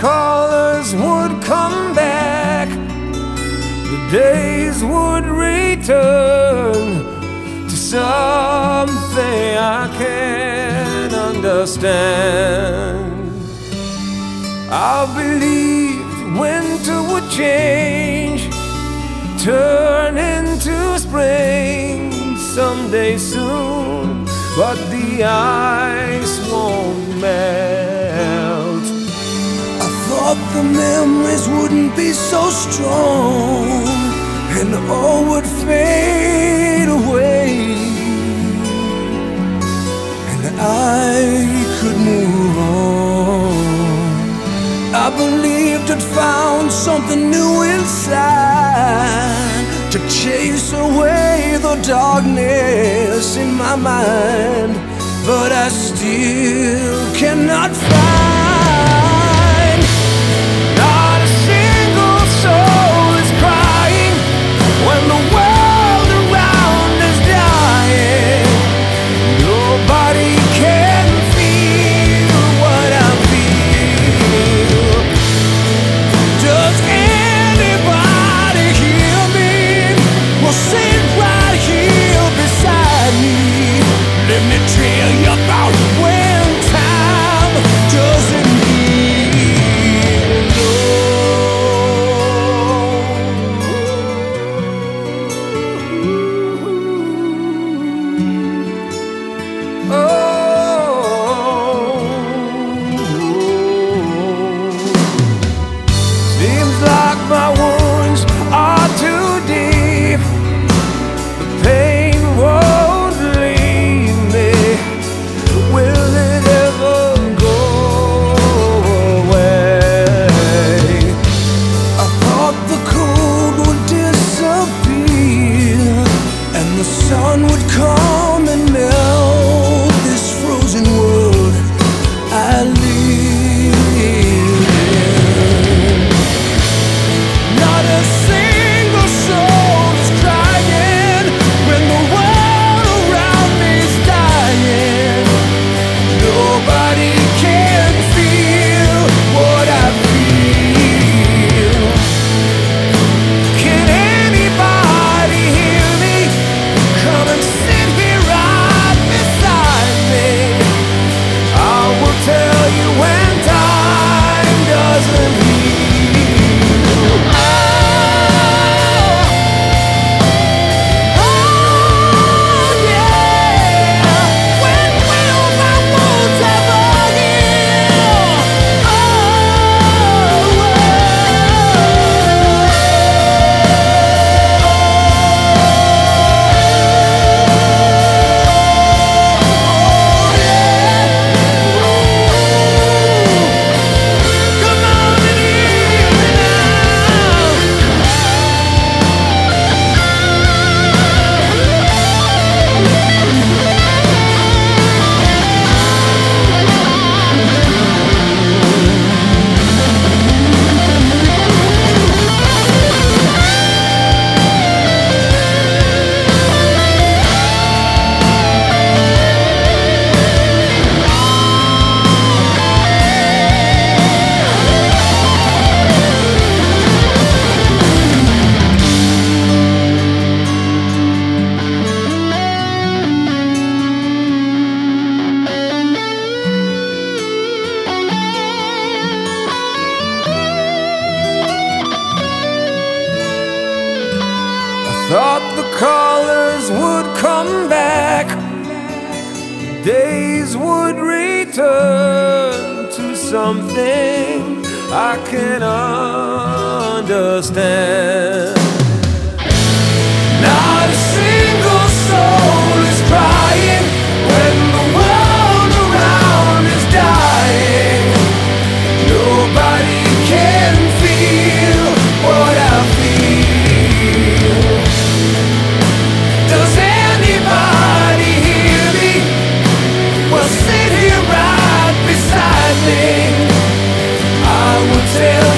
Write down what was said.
callers would come back, the days would return to something I can understand. I believed winter would change, turn into spring someday soon, but the eye. the memories wouldn't be so strong, and all would fade away, and I could move on. I believed I'd found something new inside to chase away the darkness in my mind, but I still cannot find. days would return to something I can understand. until